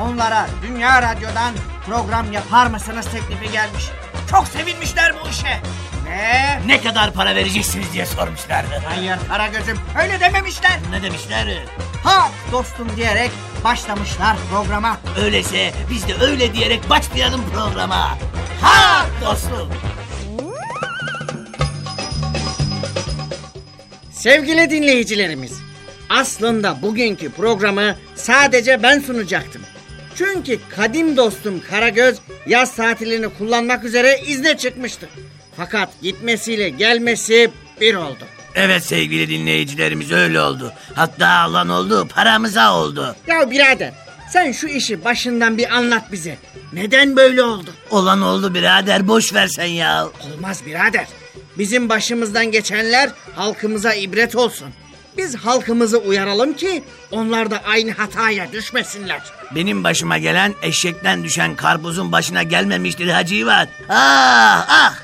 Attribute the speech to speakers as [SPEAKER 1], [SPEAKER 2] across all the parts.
[SPEAKER 1] onlara Dünya Radyo'dan program yapar mısınız teklifi gelmiş. Çok sevinmişler bu işe. Ve
[SPEAKER 2] Ne kadar para vereceksiniz diye sormuşlardı.
[SPEAKER 1] hayır Karagöz'üm öyle dememişler.
[SPEAKER 2] Ne demişler?
[SPEAKER 1] Ha dostum diyerek başlamışlar programa.
[SPEAKER 2] Öyleyse biz de öyle diyerek başlayalım programa. Ha dostum.
[SPEAKER 1] Sevgili dinleyicilerimiz, aslında bugünkü programı sadece ben sunacaktım. Çünkü kadim dostum Karagöz yaz tatilini kullanmak üzere izne çıkmıştı. Fakat gitmesiyle gelmesi bir oldu.
[SPEAKER 2] Evet sevgili dinleyicilerimiz öyle oldu. Hatta alan oldu paramıza oldu.
[SPEAKER 1] Ya birader sen şu işi başından bir anlat bize. Neden böyle oldu?
[SPEAKER 2] Olan oldu birader boş versen ya.
[SPEAKER 1] Olmaz birader. Bizim başımızdan geçenler halkımıza ibret olsun. Biz halkımızı uyaralım ki onlar da aynı hataya düşmesinler.
[SPEAKER 2] Benim başıma gelen eşekten düşen karpuzun başına gelmemiştir Hacivat. Ah ah.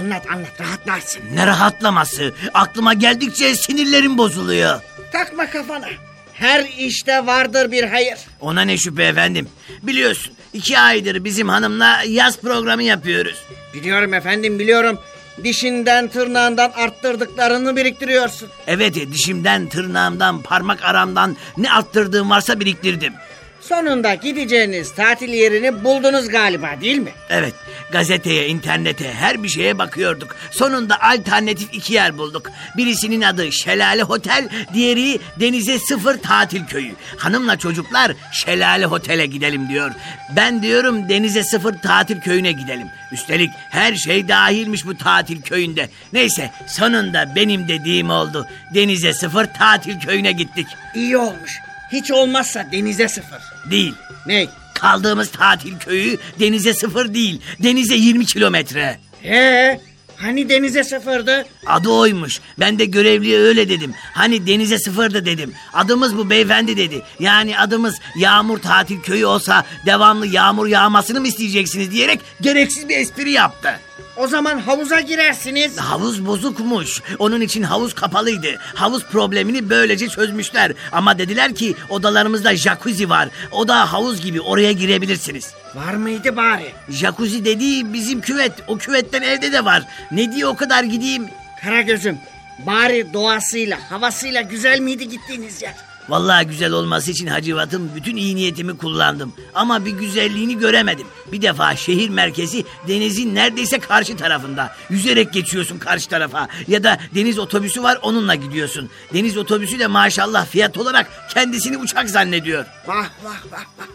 [SPEAKER 1] Anlat anlat rahatlarsın.
[SPEAKER 2] Ne rahatlaması. Aklıma geldikçe sinirlerim bozuluyor.
[SPEAKER 1] Takma kafana. Her işte vardır bir hayır.
[SPEAKER 2] Ona ne şüphe efendim. Biliyorsun iki aydır bizim hanımla yaz programı yapıyoruz.
[SPEAKER 1] Biliyorum efendim biliyorum. Dişinden tırnağından arttırdıklarını biriktiriyorsun.
[SPEAKER 2] Evet dişimden, tırnağımdan, parmak aramdan ne arttırdığım varsa biriktirdim.
[SPEAKER 1] Sonunda gideceğiniz tatil yerini buldunuz galiba değil mi?
[SPEAKER 2] Evet gazeteye, internete her bir şeye bakıyorduk. Sonunda alternatif iki yer bulduk. Birisinin adı Şelale Hotel, diğeri Denize Sıfır Tatil Köyü. Hanımla çocuklar Şelale Hotel'e gidelim diyor. Ben diyorum Denize Sıfır Tatil Köyü'ne gidelim. Üstelik her şey dahilmiş bu tatil köyünde. Neyse sonunda benim dediğim oldu. Denize Sıfır Tatil Köyü'ne gittik.
[SPEAKER 1] İyi olmuş. Hiç olmazsa denize sıfır.
[SPEAKER 2] Değil.
[SPEAKER 1] Ney?
[SPEAKER 2] Kaldığımız tatil köyü denize sıfır değil, denize 20 kilometre.
[SPEAKER 1] Ee, hani denize sıfırdı?
[SPEAKER 2] Adı oymuş. Ben de görevliye öyle dedim. Hani denize sıfırdı dedim. Adımız bu beyefendi dedi. Yani adımız Yağmur Tatil Köyü olsa devamlı yağmur yağmasını mı isteyeceksiniz diyerek gereksiz bir espri yaptı.
[SPEAKER 1] O zaman havuza girersiniz.
[SPEAKER 2] Havuz bozukmuş. Onun için havuz kapalıydı. Havuz problemini böylece çözmüşler. Ama dediler ki odalarımızda jacuzzi var. O da havuz gibi oraya girebilirsiniz.
[SPEAKER 1] Var mıydı bari?
[SPEAKER 2] Jacuzzi dediği bizim küvet. O küvetten evde de var. Ne diye o kadar gideyim?
[SPEAKER 1] Karagöz'üm bari doğasıyla havasıyla güzel miydi gittiğiniz yer?
[SPEAKER 2] Vallahi güzel olması için Hacivat'ın bütün iyi niyetimi kullandım. Ama bir güzelliğini göremedim. Bir defa şehir merkezi denizin neredeyse karşı tarafında. Yüzerek geçiyorsun karşı tarafa. Ya da deniz otobüsü var onunla gidiyorsun. Deniz otobüsü de maşallah fiyat olarak kendisini uçak zannediyor.
[SPEAKER 1] Vah vah vah vah.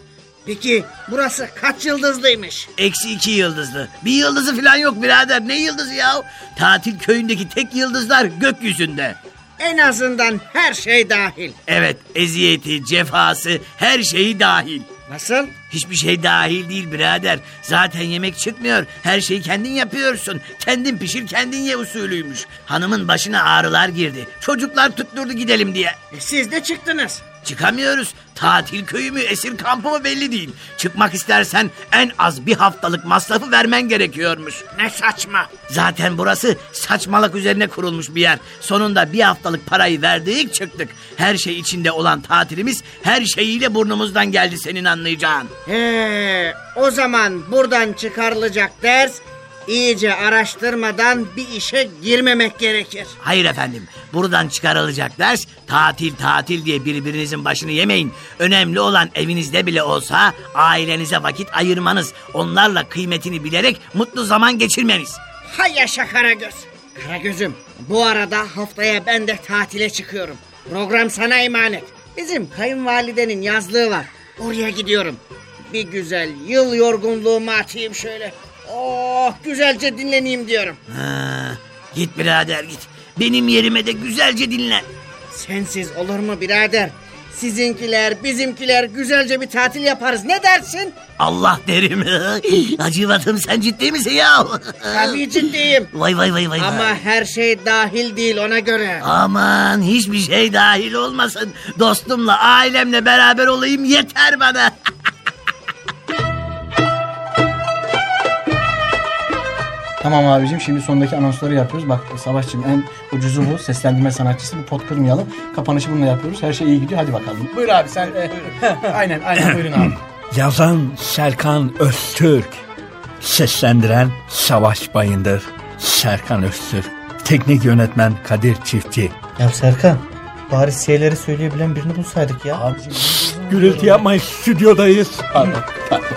[SPEAKER 1] Peki burası kaç yıldızlıymış?
[SPEAKER 2] Eksi iki yıldızlı. Bir yıldızı falan yok birader. Ne yıldızı ya? Tatil köyündeki tek yıldızlar gökyüzünde.
[SPEAKER 1] En azından her şey dahil.
[SPEAKER 2] Evet eziyeti, cefası her şeyi dahil.
[SPEAKER 1] Nasıl?
[SPEAKER 2] Hiçbir şey dahil değil birader. Zaten yemek çıkmıyor. Her şeyi kendin yapıyorsun. Kendin pişir kendin ye usulüymüş. Hanımın başına ağrılar girdi. Çocuklar tutturdu gidelim diye.
[SPEAKER 1] E, siz de çıktınız.
[SPEAKER 2] Çıkamıyoruz. Tatil köyü mü esir kampı mı belli değil. Çıkmak istersen en az bir haftalık masrafı vermen gerekiyormuş.
[SPEAKER 1] Ne saçma.
[SPEAKER 2] Zaten burası saçmalık üzerine kurulmuş bir yer. Sonunda bir haftalık parayı verdik çıktık. Her şey içinde olan tatilimiz her şeyiyle burnumuzdan geldi senin anlayacağın.
[SPEAKER 1] He, o zaman buradan çıkarılacak ders iyice araştırmadan bir işe girmemek gerekir.
[SPEAKER 2] Hayır efendim. Buradan çıkarılacak ders tatil tatil diye birbirinizin başını yemeyin. Önemli olan evinizde bile olsa ailenize vakit ayırmanız. Onlarla kıymetini bilerek mutlu zaman geçirmeniz.
[SPEAKER 1] Hay yaşa Karagöz. Karagöz'üm bu arada haftaya ben de tatile çıkıyorum. Program sana emanet. Bizim kayınvalidenin yazlığı var. Oraya gidiyorum. bir güzel yıl yorgunluğumu atayım şöyle. Oh güzelce dinleneyim diyorum.
[SPEAKER 2] Ha, git birader git. Benim yerime de güzelce dinlen.
[SPEAKER 1] Sensiz olur mu birader? Sizinkiler, bizimkiler güzelce bir tatil yaparız. Ne dersin?
[SPEAKER 2] Allah derim. Acıvatım sen ciddi misin ya?
[SPEAKER 1] Tabii ciddiyim.
[SPEAKER 2] Vay vay vay vay. vay.
[SPEAKER 1] Ama her şey dahil değil ona göre.
[SPEAKER 2] Aman hiçbir şey dahil olmasın. Dostumla ailemle beraber olayım yeter bana.
[SPEAKER 3] Tamam abicim şimdi sondaki anonsları yapıyoruz. Bak Savaşçım en ucuzu bu. Seslendirme sanatçısı. Bir pot kırmayalım. Kapanışı bununla yapıyoruz. Her şey iyi gidiyor. Hadi bakalım. Buyur abi sen. e, aynen aynen buyurun abi.
[SPEAKER 4] Yazan Serkan Öztürk. Seslendiren Savaş Bayındır. Serkan Öztürk. Teknik yönetmen Kadir Çiftçi.
[SPEAKER 5] Ya Serkan bari şeyleri söyleyebilen birini bulsaydık ya.
[SPEAKER 4] Gürültü yapmayın stüdyodayız. Pardon, pardon.